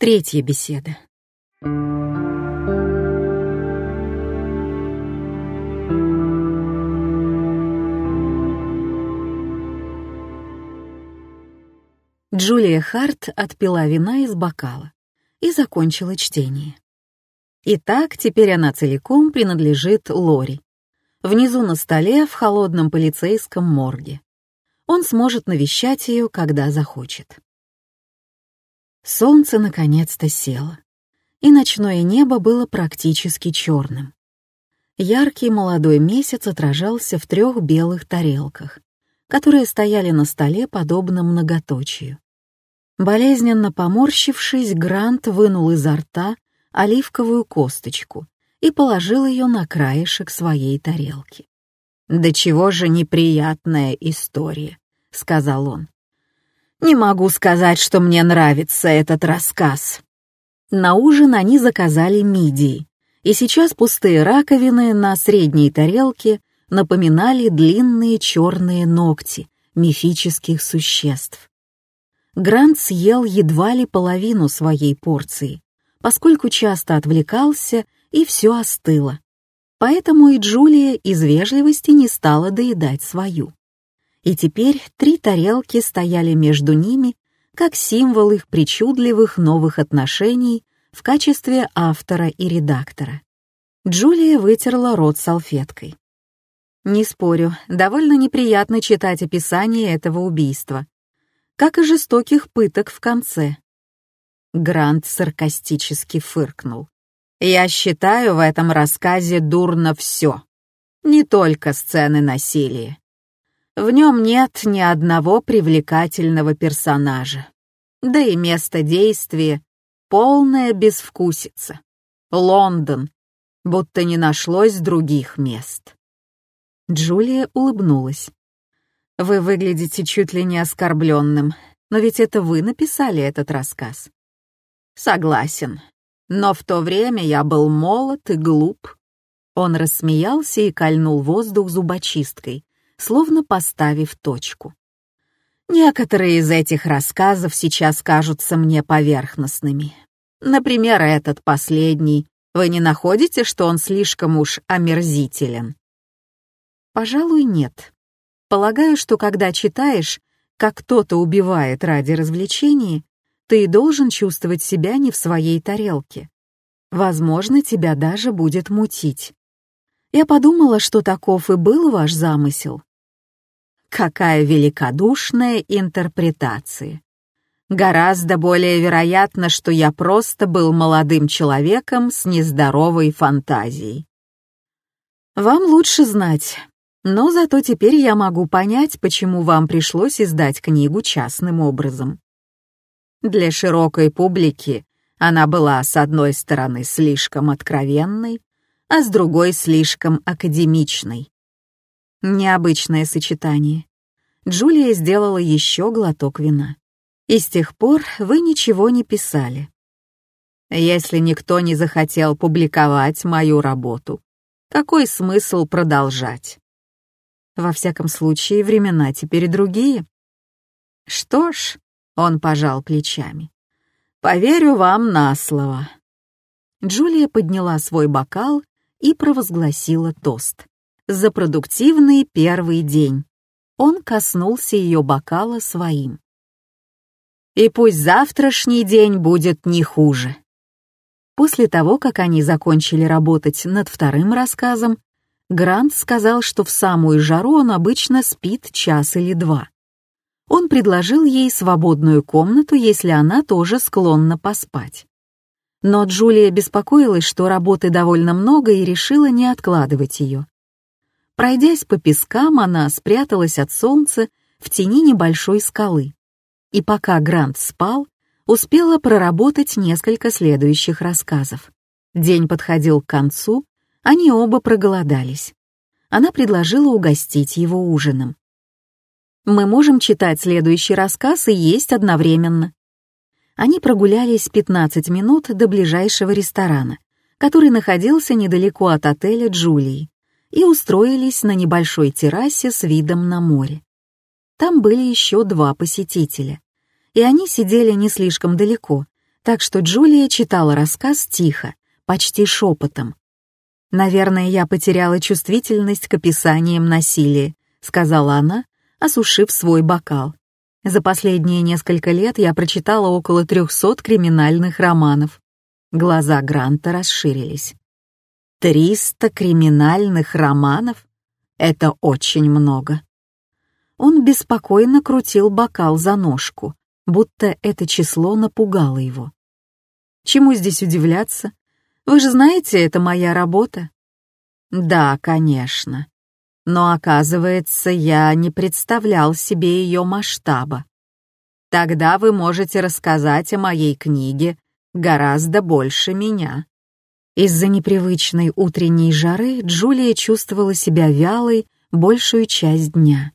Третья беседа. Джулия Харт отпила вина из бокала и закончила чтение. Итак, теперь она целиком принадлежит Лори. Внизу на столе в холодном полицейском морге. Он сможет навещать ее, когда захочет. Солнце наконец-то село, и ночное небо было практически черным. Яркий молодой месяц отражался в трех белых тарелках, которые стояли на столе подобно многоточию. Болезненно поморщившись, Грант вынул изо рта оливковую косточку и положил ее на краешек своей тарелки. «Да чего же неприятная история», — сказал он. Не могу сказать, что мне нравится этот рассказ. На ужин они заказали мидии, и сейчас пустые раковины на средней тарелке напоминали длинные черные ногти мифических существ. Грант съел едва ли половину своей порции, поскольку часто отвлекался и все остыло. Поэтому и Джулия из вежливости не стала доедать свою и теперь три тарелки стояли между ними как символ их причудливых новых отношений в качестве автора и редактора. Джулия вытерла рот салфеткой. Не спорю, довольно неприятно читать описание этого убийства, как и жестоких пыток в конце. Грант саркастически фыркнул. «Я считаю в этом рассказе дурно все. Не только сцены насилия. В нем нет ни одного привлекательного персонажа. Да и место действия — полная безвкусица. Лондон, будто не нашлось других мест. Джулия улыбнулась. «Вы выглядите чуть ли не оскорбленным, но ведь это вы написали этот рассказ». «Согласен, но в то время я был молод и глуп». Он рассмеялся и кольнул воздух зубочисткой, словно поставив точку. Некоторые из этих рассказов сейчас кажутся мне поверхностными. Например, этот последний. Вы не находите, что он слишком уж омерзителен? Пожалуй, нет. Полагаю, что когда читаешь, как кто-то убивает ради развлечений, ты должен чувствовать себя не в своей тарелке. Возможно, тебя даже будет мутить. Я подумала, что таков и был ваш замысел. Какая великодушная интерпретация. Гораздо более вероятно, что я просто был молодым человеком с нездоровой фантазией. Вам лучше знать, но зато теперь я могу понять, почему вам пришлось издать книгу частным образом. Для широкой публики она была, с одной стороны, слишком откровенной, а с другой — слишком академичной. Необычное сочетание. Джулия сделала еще глоток вина. И с тех пор вы ничего не писали. Если никто не захотел публиковать мою работу, какой смысл продолжать? Во всяком случае, времена теперь другие. Что ж, он пожал плечами. Поверю вам на слово. Джулия подняла свой бокал и провозгласила тост за продуктивный первый день. Он коснулся ее бокала своим. «И пусть завтрашний день будет не хуже». После того, как они закончили работать над вторым рассказом, Грант сказал, что в самую жару он обычно спит час или два. Он предложил ей свободную комнату, если она тоже склонна поспать. Но Джулия беспокоилась, что работы довольно много и решила не откладывать ее. Пройдясь по пескам, она спряталась от солнца в тени небольшой скалы. И пока Грант спал, успела проработать несколько следующих рассказов. День подходил к концу, они оба проголодались. Она предложила угостить его ужином. «Мы можем читать следующий рассказ и есть одновременно». Они прогулялись 15 минут до ближайшего ресторана, который находился недалеко от отеля Джулии и устроились на небольшой террасе с видом на море. Там были еще два посетителя, и они сидели не слишком далеко, так что Джулия читала рассказ тихо, почти шепотом. «Наверное, я потеряла чувствительность к описаниям насилия», — сказала она, осушив свой бокал. «За последние несколько лет я прочитала около трехсот криминальных романов». Глаза Гранта расширились. «Триста криминальных романов? Это очень много». Он беспокойно крутил бокал за ножку, будто это число напугало его. «Чему здесь удивляться? Вы же знаете, это моя работа». «Да, конечно. Но, оказывается, я не представлял себе ее масштаба. Тогда вы можете рассказать о моей книге гораздо больше меня». Из-за непривычной утренней жары Джулия чувствовала себя вялой большую часть дня.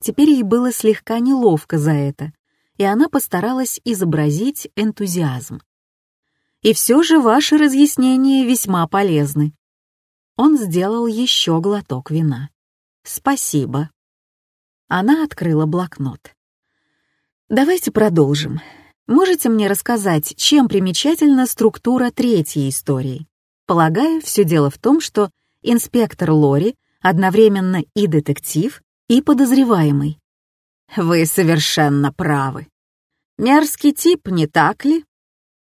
Теперь ей было слегка неловко за это, и она постаралась изобразить энтузиазм. И все же ваши разъяснения весьма полезны. Он сделал еще глоток вина. Спасибо. Она открыла блокнот. Давайте продолжим. Можете мне рассказать, чем примечательна структура третьей истории? Полагаю, все дело в том, что инспектор Лори одновременно и детектив, и подозреваемый. Вы совершенно правы. Мерзкий тип, не так ли?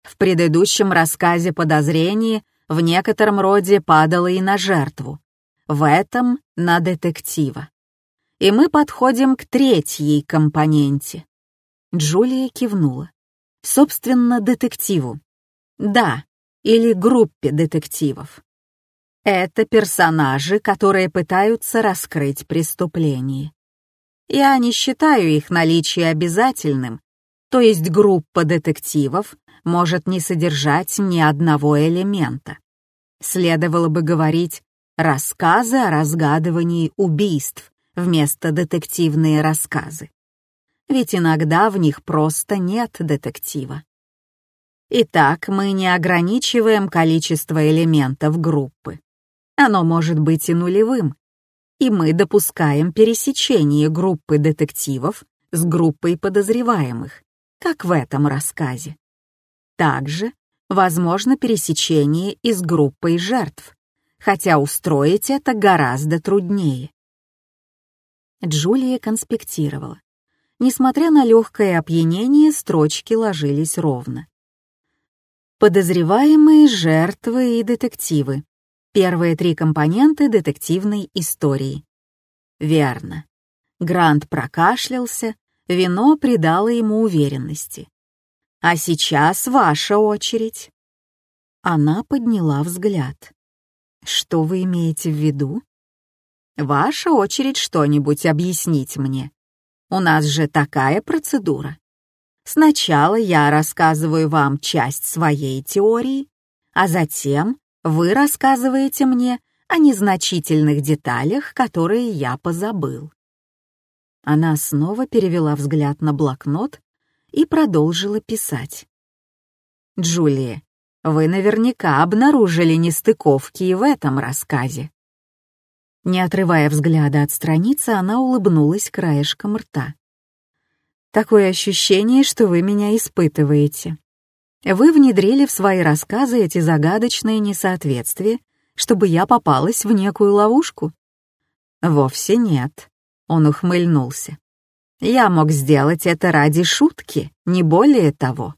В предыдущем рассказе подозрение в некотором роде падало и на жертву, в этом — на детектива. И мы подходим к третьей компоненте. Джулия кивнула. Собственно, детективу. Да, или группе детективов. Это персонажи, которые пытаются раскрыть преступление. Я не считаю их наличие обязательным, то есть группа детективов может не содержать ни одного элемента. Следовало бы говорить «рассказы о разгадывании убийств» вместо «детективные рассказы». Ведь иногда в них просто нет детектива. Итак, мы не ограничиваем количество элементов группы. Оно может быть и нулевым. И мы допускаем пересечение группы детективов с группой подозреваемых, как в этом рассказе. Также возможно пересечение и с группой жертв, хотя устроить это гораздо труднее. Джулия конспектировала. Несмотря на легкое опьянение, строчки ложились ровно. Подозреваемые, жертвы и детективы. Первые три компоненты детективной истории. Верно. Грант прокашлялся, вино придало ему уверенности. А сейчас ваша очередь». Она подняла взгляд. «Что вы имеете в виду?» «Ваша очередь что-нибудь объяснить мне. У нас же такая процедура. Сначала я рассказываю вам часть своей теории, а затем вы рассказываете мне о незначительных деталях, которые я позабыл». Она снова перевела взгляд на блокнот и продолжила писать. «Джулия, вы наверняка обнаружили нестыковки и в этом рассказе». Не отрывая взгляда от страницы, она улыбнулась краешком рта. «Такое ощущение, что вы меня испытываете. Вы внедрили в свои рассказы эти загадочные несоответствия, чтобы я попалась в некую ловушку?» «Вовсе нет», — он ухмыльнулся. Я мог сделать это ради шутки, не более того.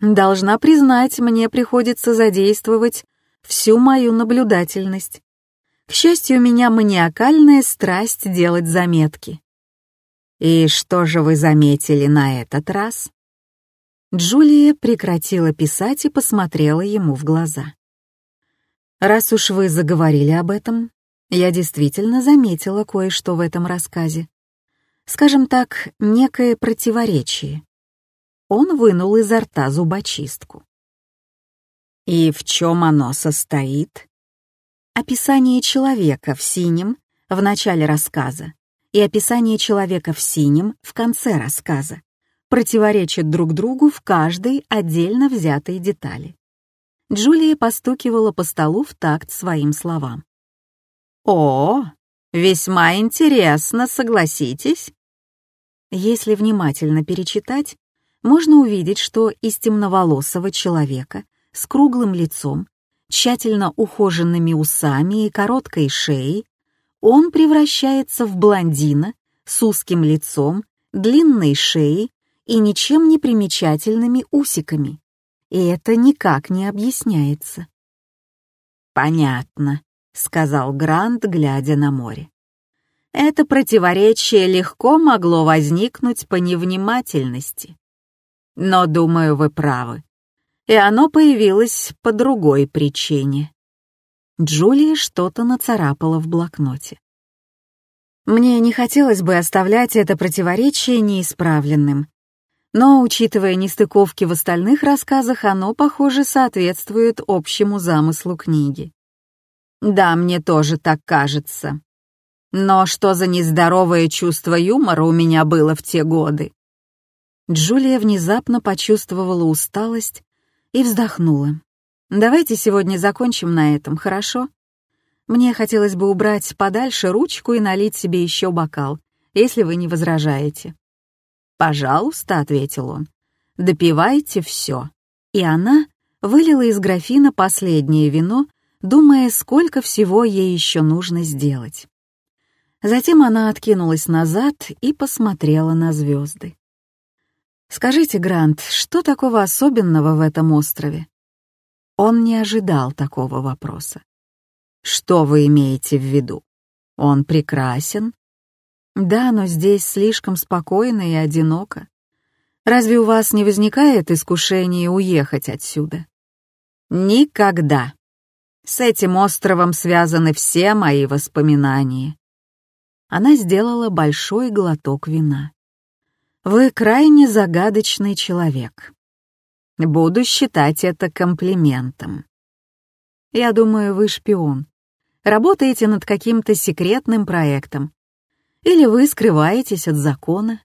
Должна признать, мне приходится задействовать всю мою наблюдательность. К счастью, у меня маниакальная страсть делать заметки. И что же вы заметили на этот раз? Джулия прекратила писать и посмотрела ему в глаза. «Раз уж вы заговорили об этом, я действительно заметила кое-что в этом рассказе скажем так, некое противоречие. Он вынул изо рта зубочистку. И в чем оно состоит? Описание человека в синем в начале рассказа и описание человека в синем в конце рассказа противоречат друг другу в каждой отдельно взятой детали. Джулия постукивала по столу в такт своим словам. «О, весьма интересно, согласитесь?» Если внимательно перечитать, можно увидеть, что из темноволосого человека с круглым лицом, тщательно ухоженными усами и короткой шеей он превращается в блондина с узким лицом, длинной шеей и ничем не примечательными усиками. И это никак не объясняется. «Понятно», — сказал Грант, глядя на море. Это противоречие легко могло возникнуть по невнимательности. Но, думаю, вы правы. И оно появилось по другой причине. Джулия что-то нацарапала в блокноте. Мне не хотелось бы оставлять это противоречие неисправленным. Но, учитывая нестыковки в остальных рассказах, оно, похоже, соответствует общему замыслу книги. Да, мне тоже так кажется. Но что за нездоровое чувство юмора у меня было в те годы? Джулия внезапно почувствовала усталость и вздохнула. «Давайте сегодня закончим на этом, хорошо? Мне хотелось бы убрать подальше ручку и налить себе еще бокал, если вы не возражаете». «Пожалуйста», — ответил он, — «допивайте все». И она вылила из графина последнее вино, думая, сколько всего ей еще нужно сделать. Затем она откинулась назад и посмотрела на звезды. «Скажите, Грант, что такого особенного в этом острове?» Он не ожидал такого вопроса. «Что вы имеете в виду? Он прекрасен?» «Да, но здесь слишком спокойно и одиноко. Разве у вас не возникает искушение уехать отсюда?» «Никогда. С этим островом связаны все мои воспоминания». Она сделала большой глоток вина. Вы крайне загадочный человек. Буду считать это комплиментом. Я думаю, вы шпион. Работаете над каким-то секретным проектом. Или вы скрываетесь от закона.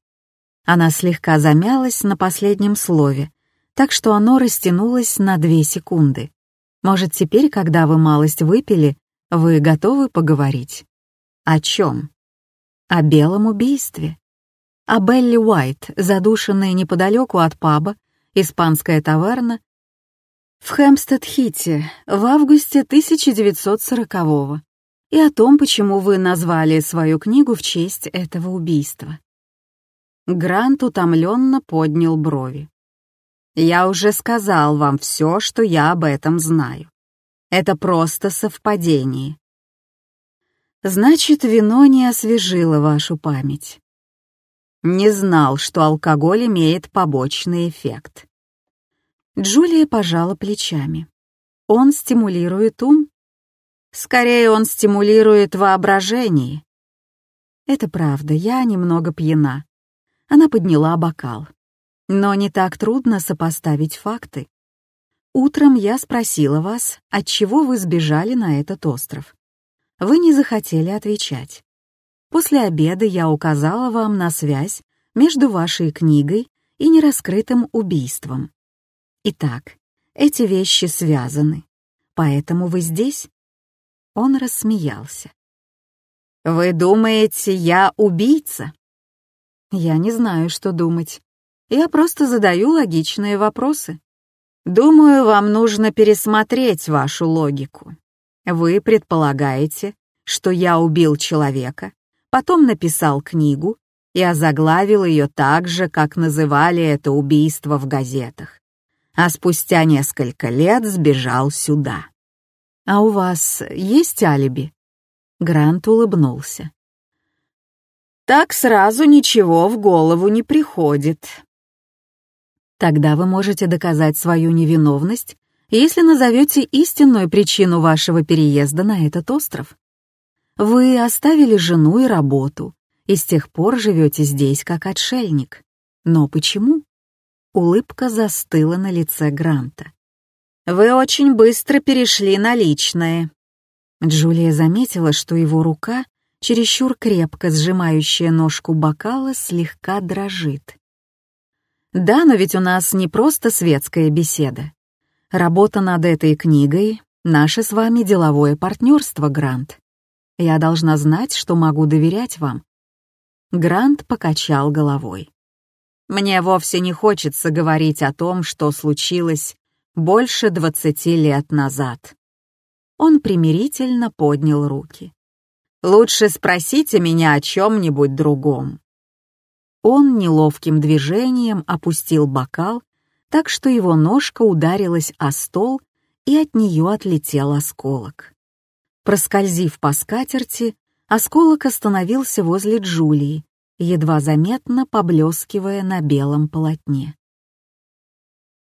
Она слегка замялась на последнем слове, так что оно растянулось на две секунды. Может, теперь, когда вы малость выпили, вы готовы поговорить? О чем? О белом убийстве а Белли Уайт, задушенная неподалеку от паба, испанская таверна, в Хэмпстед-Хите в августе 1940-го, и о том, почему вы назвали свою книгу в честь этого убийства. Грант утомленно поднял брови. «Я уже сказал вам все, что я об этом знаю. Это просто совпадение. Значит, вино не освежило вашу память. Не знал, что алкоголь имеет побочный эффект. Джулия пожала плечами. Он стимулирует ум? Скорее, он стимулирует воображение. Это правда, я немного пьяна. Она подняла бокал. Но не так трудно сопоставить факты. Утром я спросила вас, от чего вы сбежали на этот остров. Вы не захотели отвечать. После обеда я указала вам на связь между вашей книгой и нераскрытым убийством. Итак, эти вещи связаны, поэтому вы здесь?» Он рассмеялся. «Вы думаете, я убийца?» «Я не знаю, что думать. Я просто задаю логичные вопросы. Думаю, вам нужно пересмотреть вашу логику. Вы предполагаете, что я убил человека, потом написал книгу и озаглавил ее так же, как называли это убийство в газетах. А спустя несколько лет сбежал сюда. «А у вас есть алиби?» Грант улыбнулся. «Так сразу ничего в голову не приходит». «Тогда вы можете доказать свою невиновность, если назовете истинную причину вашего переезда на этот остров. Вы оставили жену и работу, и с тех пор живете здесь как отшельник. Но почему? Улыбка застыла на лице Гранта. «Вы очень быстро перешли на личное». Джулия заметила, что его рука, чересчур крепко сжимающая ножку бокала, слегка дрожит. «Да, но ведь у нас не просто светская беседа. Работа над этой книгой — наше с вами деловое партнерство, Грант. Я должна знать, что могу доверять вам». Грант покачал головой. Мне вовсе не хочется говорить о том, что случилось больше двадцати лет назад. Он примирительно поднял руки. «Лучше спросите меня о чем-нибудь другом». Он неловким движением опустил бокал, так что его ножка ударилась о стол, и от нее отлетел осколок. Проскользив по скатерти, осколок остановился возле Джулии, едва заметно поблескивая на белом полотне.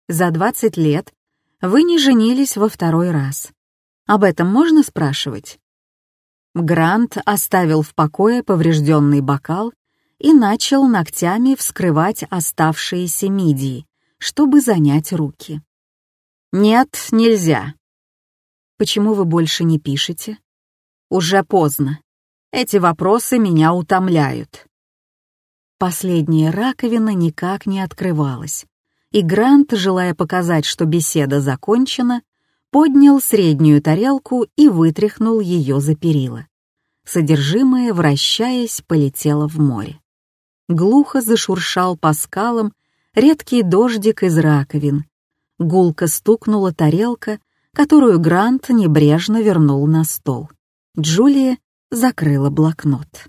За двадцать лет вы не женились во второй раз. Об этом можно спрашивать? Грант оставил в покое поврежденный бокал и начал ногтями вскрывать оставшиеся мидии, чтобы занять руки. «Нет, нельзя». «Почему вы больше не пишете?» «Уже поздно. Эти вопросы меня утомляют». Последняя раковина никак не открывалась, и Грант, желая показать, что беседа закончена, поднял среднюю тарелку и вытряхнул ее за перила. Содержимое, вращаясь, полетело в море. Глухо зашуршал по скалам редкий дождик из раковин. Гулко стукнула тарелка, которую Грант небрежно вернул на стол. Джулия закрыла блокнот.